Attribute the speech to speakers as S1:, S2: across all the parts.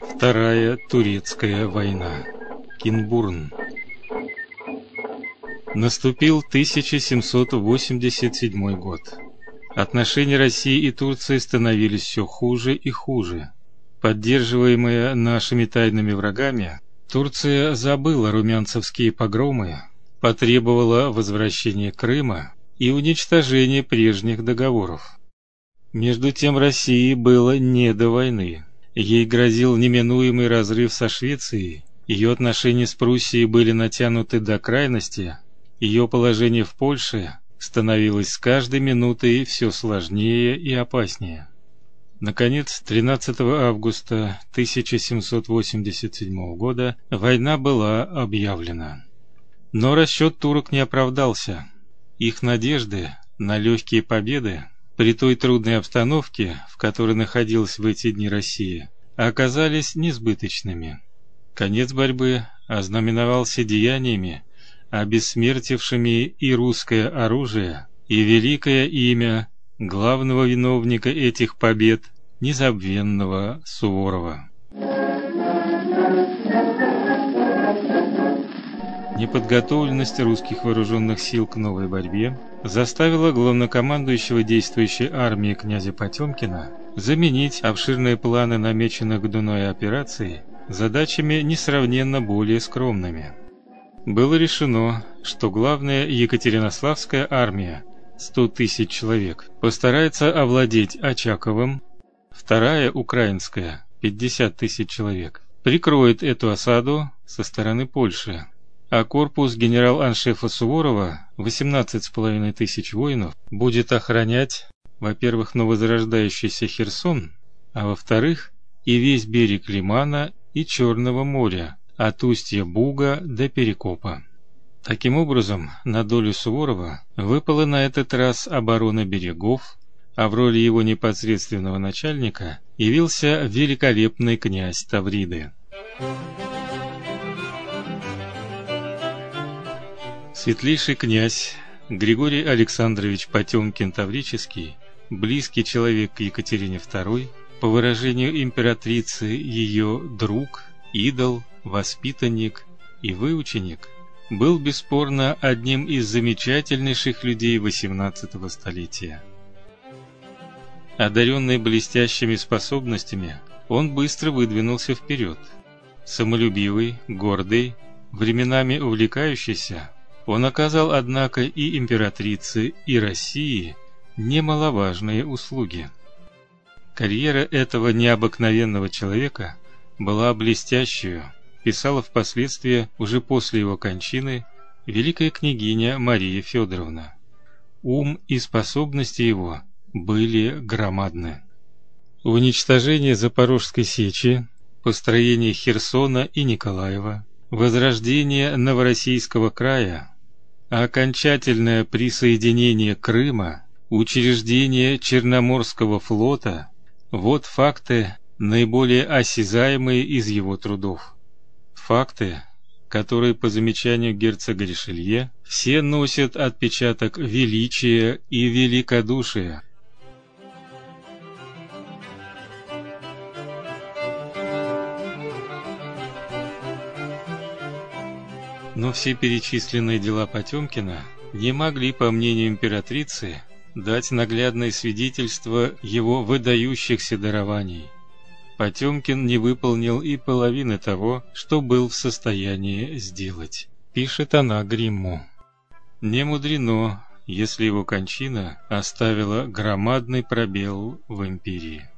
S1: Вторая турецкая война. Кинбурн. Наступил 1787 год. Отношения России и Турции становились все хуже и хуже. Поддерживаемая нашими тайными врагами, Турция забыла румянцевские погромы, потребовала возвращения Крыма и уничтожения прежних договоров. Между тем России было не до войны. Ей грозил неминуемый разрыв со Швецией, ее отношения с Пруссией были натянуты до крайности, ее положение в Польше становилось с каждой минутой все сложнее и опаснее. Наконец, 13 августа 1787 года война была объявлена. Но расчет турок не оправдался. Их надежды на легкие победы при той трудной обстановке, в которой находилась в эти дни Россия, оказались несбыточными. Конец борьбы ознаменовался деяниями, обессмертившими и русское оружие, и великое имя главного виновника этих побед, незабвенного Суворова. Неподготовленность русских вооруженных сил к новой борьбе заставила главнокомандующего действующей армии князя Потемкина заменить обширные планы намеченных к Дунаю операций задачами несравненно более скромными. Было решено, что главная Екатеринославская армия 100 тысяч человек постарается овладеть Очаковым, вторая украинская 50 тысяч человек прикроет эту осаду со стороны Польши а корпус генерал-аншефа Суворова, 18,5 тысяч воинов, будет охранять, во-первых, новозарождающийся Херсон, а во-вторых, и весь берег Лимана и Черного моря, от устья Буга до Перекопа. Таким образом, на долю Суворова выпала на этот раз оборона берегов, а в роли его непосредственного начальника явился великолепный князь Тавриды. Светлейший князь Григорий Александрович Потемкин Таврический, близкий человек к Екатерине II, по выражению императрицы, ее друг, идол, воспитанник и выученик, был бесспорно одним из замечательнейших людей XVIII столетия. Одаренный блестящими способностями, он быстро выдвинулся вперед. Самолюбивый, гордый, временами увлекающийся, он оказал, однако, и императрице, и России немаловажные услуги. Карьера этого необыкновенного человека была блестящей, писала впоследствии, уже после его кончины, великая княгиня Мария Федоровна. Ум и способности его были громадны. Уничтожение Запорожской сечи, построение Херсона и Николаева, возрождение Новороссийского края окончательное присоединение Крыма, учреждение Черноморского флота вот факты, наиболее осязаемые из его трудов. Факты, которые по замечанию герцога Ришелье все носят отпечаток величия и великодушия. Но все перечисленные дела Потемкина не могли, по мнению императрицы, дать наглядное свидетельство его выдающихся дарований. Потемкин не выполнил и половины того, что был в состоянии сделать, пишет она Гримму. Не мудрено, если его кончина оставила громадный пробел в империи.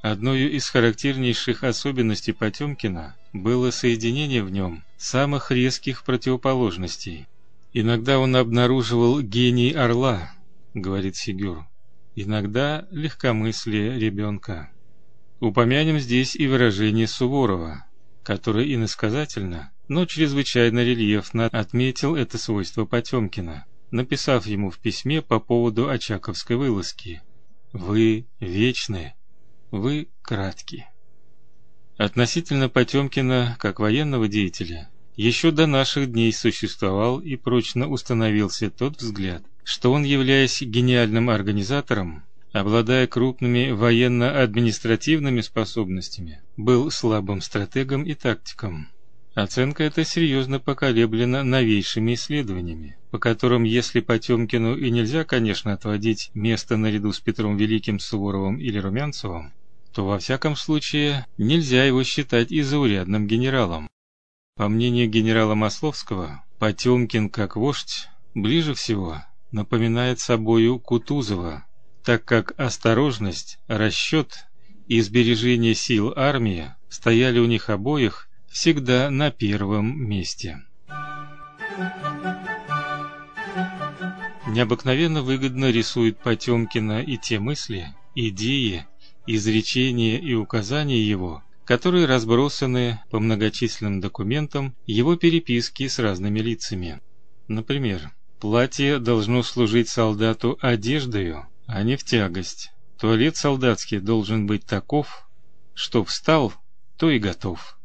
S1: Одной из характернейших особенностей Потемкина было соединение в нем самых резких противоположностей. Иногда он обнаруживал гений орла, говорит Сигюр. Иногда легкомыслие ребенка. Упомянем здесь и выражение Суворова, который иносказательно, но чрезвычайно рельефно отметил это свойство Потемкина, написав ему в письме по поводу Очаковской вылазки: "Вы вечны, вы кратки. Относительно Потемкина как военного деятеля еще до наших дней существовал и прочно установился тот взгляд, что он, являясь гениальным организатором, обладая крупными военно-административными способностями, был слабым стратегом и тактиком. Оценка эта серьезно поколеблена новейшими исследованиями, по которым, если Потемкину и нельзя, конечно, отводить место наряду с Петром Великим, Суворовым или Румянцевым, то во всяком случае нельзя его считать и заурядным генералом. По мнению генерала Масловского, Потемкин как вождь ближе всего напоминает собою Кутузова, так как осторожность, расчет и сбережение сил армии стояли у них обоих всегда на первом месте. Необыкновенно выгодно рисует Потёмкина и те мысли, идеи, изречения и указания его, которые разбросаны по многочисленным документам его переписки с разными лицами. Например, платье должно служить солдату одеждою, а не в тягость. Туалет солдатский должен быть таков, что встал, то и готов.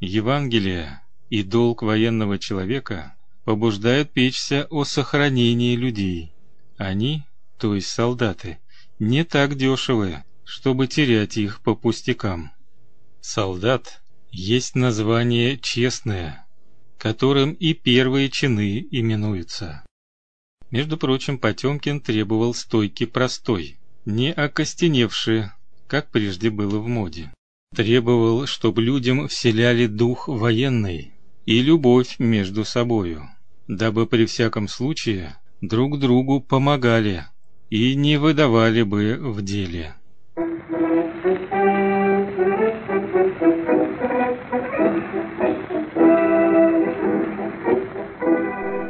S1: Евангелие и долг военного человека побуждают печься о сохранении людей. Они, то есть солдаты, не так дешевы, чтобы терять их по пустякам. Солдат есть название честное, которым и первые чины именуются. Между прочим, Потёмкин требовал стойки простой, не окостеневшей, как прежде было в моде. Требовал, чтобы людям вселяли дух военный и любовь между собою, дабы при всяком случае друг другу помогали и не выдавали бы в деле.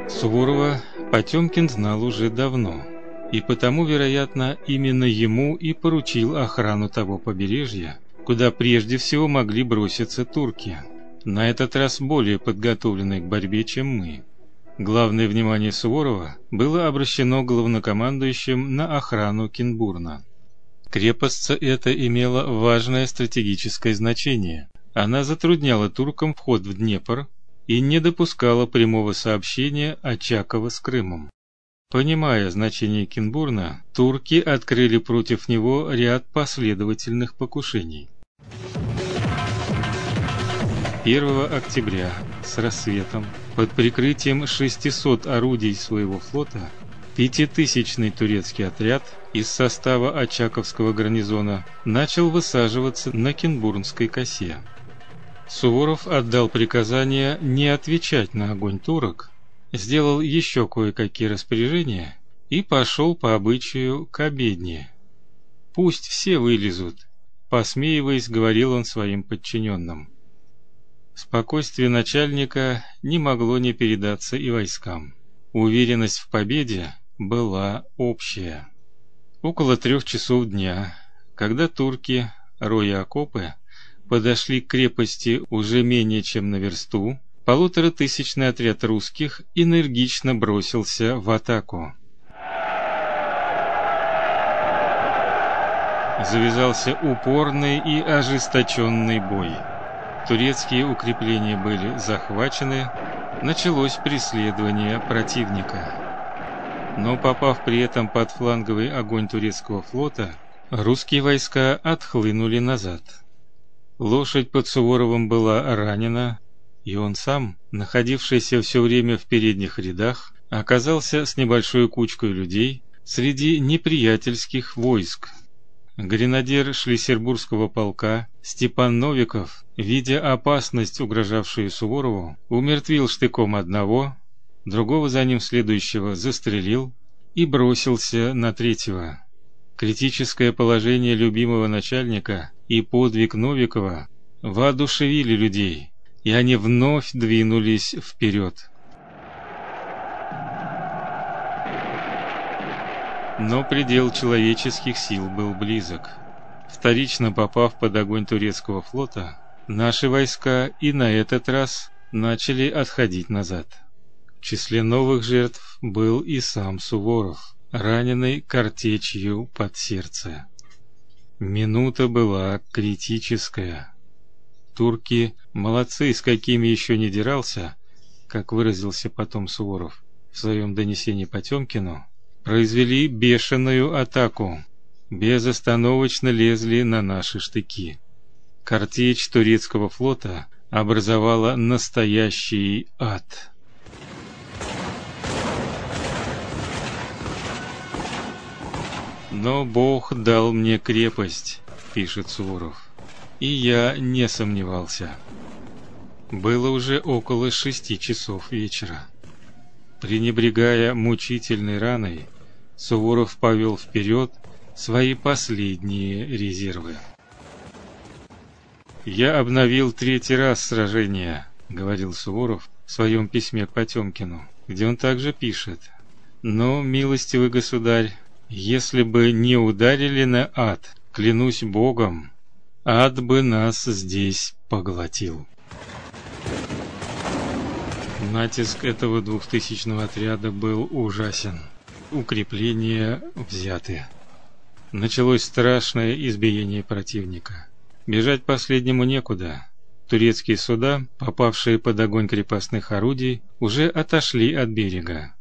S1: Суворова Потёмкин знал уже давно, и потому, вероятно, именно ему и поручил охрану того побережья, куда прежде всего могли броситься турки, на этот раз более подготовленные к борьбе, чем мы. Главное внимание Суворова было обращено главнокомандующим на охрану Кинбурна. Крепость эта имела важное стратегическое значение. Она затрудняла туркам вход в Днепр и не допускала прямого сообщения Очакова с Крымом. Понимая значение Кинбурна, турки открыли против него ряд последовательных покушений. 1 октября с рассветом под прикрытием 600 орудий своего флота пятитысячный турецкий отряд из состава Очаковского гарнизона начал высаживаться на Кенбурнской косе. Суворов отдал приказание не отвечать на огонь турок, сделал еще кое-какие распоряжения и пошел по обычаю к обедне. Пусть все вылезут, посмеиваясь, говорил он своим подчиненным. Спокойствие начальника не могло не передаться и войскам. Уверенность в победе была общая. Около трех часов дня, когда турки, роя окопы, подошли к крепости уже менее чем на версту, полуторатысячный отряд русских энергично бросился в атаку. Завязался упорный и ожесточенный бой турецкие укрепления были захвачены, началось преследование противника. Но попав при этом под фланговый огонь турецкого флота, русские войска отхлынули назад. Лошадь под Суворовым была ранена, и он сам, находившийся все время в передних рядах, оказался с небольшой кучкой людей среди неприятельских войск. Гренадер Шлиссербургского полка Степан Новиков, видя опасность, угрожавшую Суворову, умертвил штыком одного, другого за ним следующего застрелил и бросился на третьего. Критическое положение любимого начальника и подвиг Новикова воодушевили людей, и они вновь двинулись вперед. Но предел человеческих сил был близок. Вторично попав под огонь турецкого флота, наши войска и на этот раз начали отходить назад. В числе новых жертв был и сам Суворов, раненый картечью под сердце. Минута была критическая. Турки молодцы, с какими еще не дирался, как выразился потом Суворов в своем донесении Потёмкину, произвели бешеную атаку. безостановочно лезли на наши штыки. Картечь турецкого флота образовала настоящий ад. Но Бог дал мне крепость, пишет Суворов. И я не сомневался. Было уже около шести часов вечера. Пренебрегая мучительной раной, Суворов повел вперед свои последние резервы. Я обновил третий раз сражение, говорил Суворов в своем письме к Потемкину, где он также пишет: "Но, милостивый государь, если бы не ударили на ад, клянусь Богом, ад бы нас здесь поглотил". Натиск этого двухтысячного отряда был ужасен. Укрепления взяты. Началось страшное избиение противника. Бежать последнему некуда. Турецкие суда, попавшие под огонь крепостных орудий, уже отошли от берега.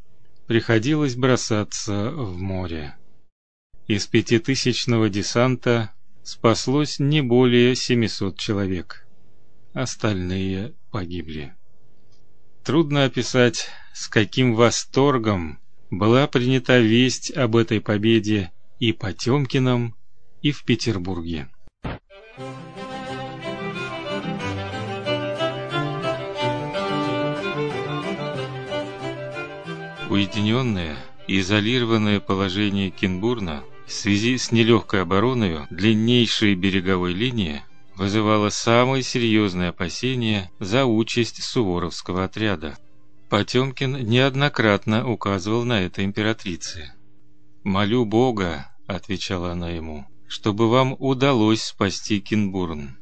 S1: Приходилось бросаться в море. Из пятитысячного десанта спаслось не более 700 человек. Остальные погибли. Трудно описать, с каким восторгом была принята весть об этой победе и Потёмкиным, и в Петербурге. Уединенное изолированное положение Кенбурна в связи с нелегкой обороной длиннейшей береговой линии вызывало самые серьезные опасения за участь Суворовского отряда. Потёмкин неоднократно указывал на это императрице. "Молю Бога", отвечала она ему чтобы вам удалось спасти Кинбурн.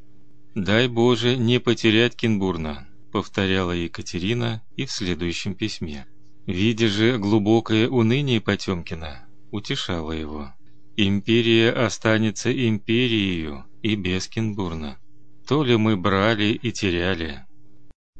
S1: Дай Боже не потерять Кинбурна, повторяла Екатерина и в следующем письме. Видя же глубокое уныние Потёмкина, утешала его. Империя останется империей и без Кинбурна. То ли мы брали и теряли.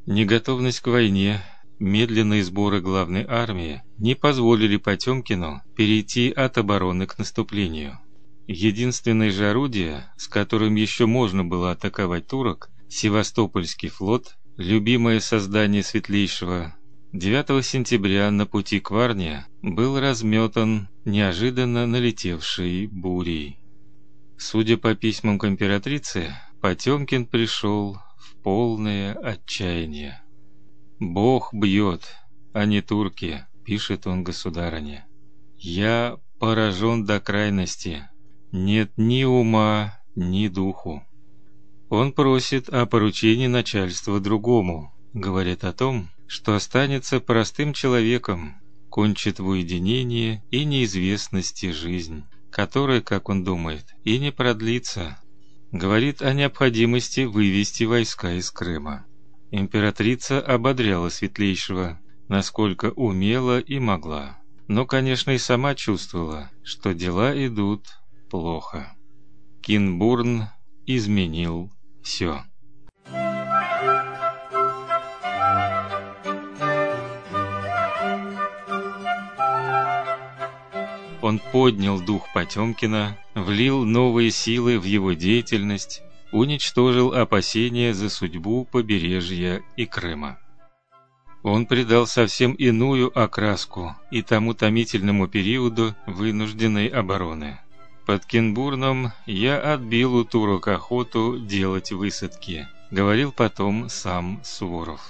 S1: Неготовность к войне, медленные сборы главной армии не позволили Потёмкину перейти от обороны к наступлению. Единственное же орудие, с которым еще можно было атаковать турок, Севастопольский флот, любимое создание Светлейшего, 9 сентября на пути к Варне был разметан неожиданно налетевшей бурей. Судя по письмам к императрице, Потемкин пришел в полное отчаяние. Бог бьет, а не турки, пишет он государыне. Я поражен до крайности нет ни ума, ни духу. Он просит о поручении начальства другому, говорит о том, что останется простым человеком, кончит в уединении и неизвестности жизнь, которая, как он думает, и не продлится. Говорит о необходимости вывести войска из Крыма. Императрица ободряла светлейшего, насколько умела и могла. Но, конечно, и сама чувствовала, что дела идут плохо. Кинбурн изменил все. Он поднял дух Потёмкина, влил новые силы в его деятельность, уничтожил опасения за судьбу побережья и Крыма. Он придал совсем иную окраску и тому томительному периоду вынужденной обороны. Под Кенбурном я отбил у турок охоту делать высадки, говорил потом сам Суворов.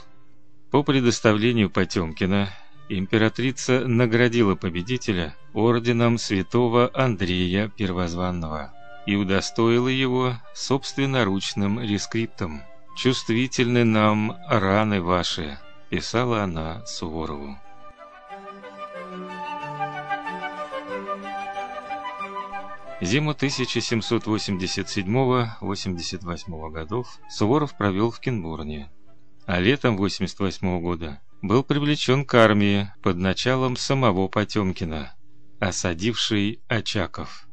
S1: По предоставлению Потёмкина императрица наградила победителя орденом святого Андрея Первозванного и удостоила его собственноручным рескриптом. Чувствительны нам раны ваши, писала она Суворову. Зиму 1787-88 годов Суворов провел в Кенбурне, а летом 88 года был привлечен к армии под началом самого Потёмкина, осадивший Очаков.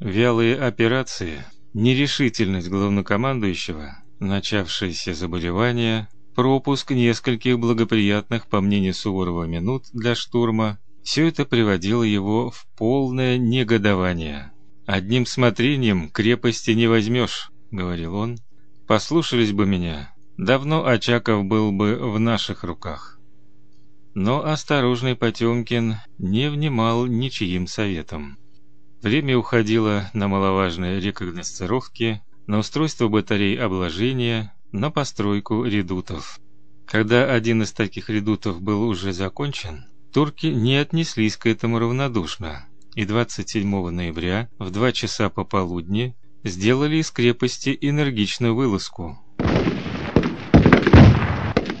S1: Вялые операции, нерешительность главнокомандующего, начавшиеся заболевания, пропуск нескольких благоприятных, по мнению Суворова, минут для штурма все это приводило его в полное негодование Одним смотрением крепости не возьмешь», — говорил он. «Послушались бы меня, давно Очаков был бы в наших руках». Но осторожный Потемкин не внимал ничьим советам. Время уходило на маловажные рекогносцировки, на устройство батарей обложения, на постройку редутов. Когда один из таких редутов был уже закончен, турки не отнеслись к этому равнодушно и 27 ноября в 2 часа пополудни сделали из крепости энергичную вылазку.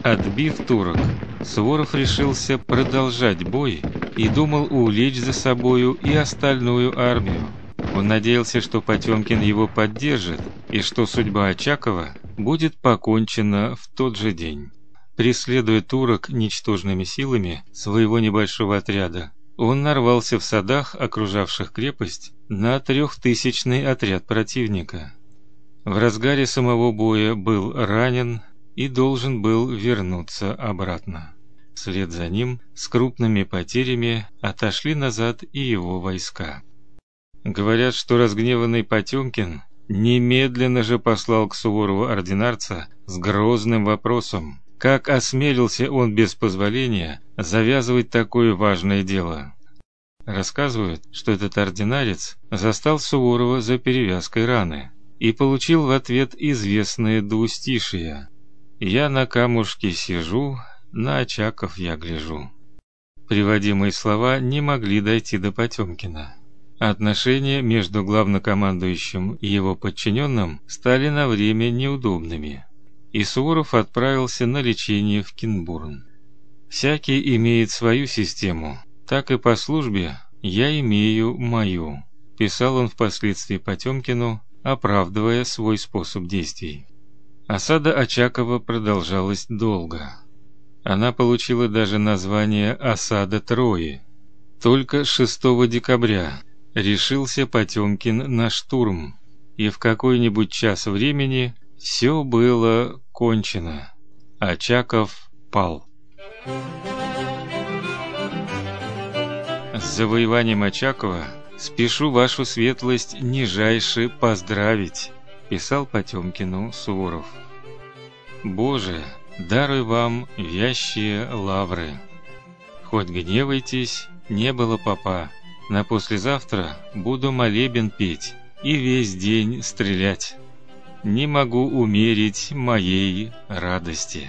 S1: Отбив турок, Суворов решился продолжать бой и думал увлечь за собою и остальную армию. Он надеялся, что Потемкин его поддержит и что судьба Очакова будет покончена в тот же день. Преследуя турок ничтожными силами своего небольшого отряда, он нарвался в садах, окружавших крепость, на трехтысячный отряд противника. В разгаре самого боя был ранен и должен был вернуться обратно. Вслед за ним с крупными потерями отошли назад и его войска. Говорят, что разгневанный Потемкин немедленно же послал к Суворову ординарца с грозным вопросом: как осмелился он без позволения завязывать такое важное дело? Рассказывают, что этот ординарец застал Суворова за перевязкой раны и получил в ответ известное двустишие: "Я на камушке сижу, на Очаков я гляжу". Приводимые слова не могли дойти до Потемкина. Отношения между главнокомандующим и его подчиненным стали на время неудобными, и Суворов отправился на лечение в Кинбурн. Всякий имеет свою систему, так и по службе я имею мою, писал он впоследствии Потемкину, оправдывая свой способ действий. Осада Очакова продолжалась долго. Она получила даже название осада Трои. Только 6 декабря решился Потемкин на штурм, и в какой-нибудь час времени все было кончено. Очаков пал. С завоеванием Очакова спешу вашу светлость нижайше поздравить, писал Потемкину Суворов. Боже, даруй вам вящие лавры. Хоть гневайтесь, не было попа. На послезавтра буду молебен петь и весь день стрелять. Не могу умерить моей радости.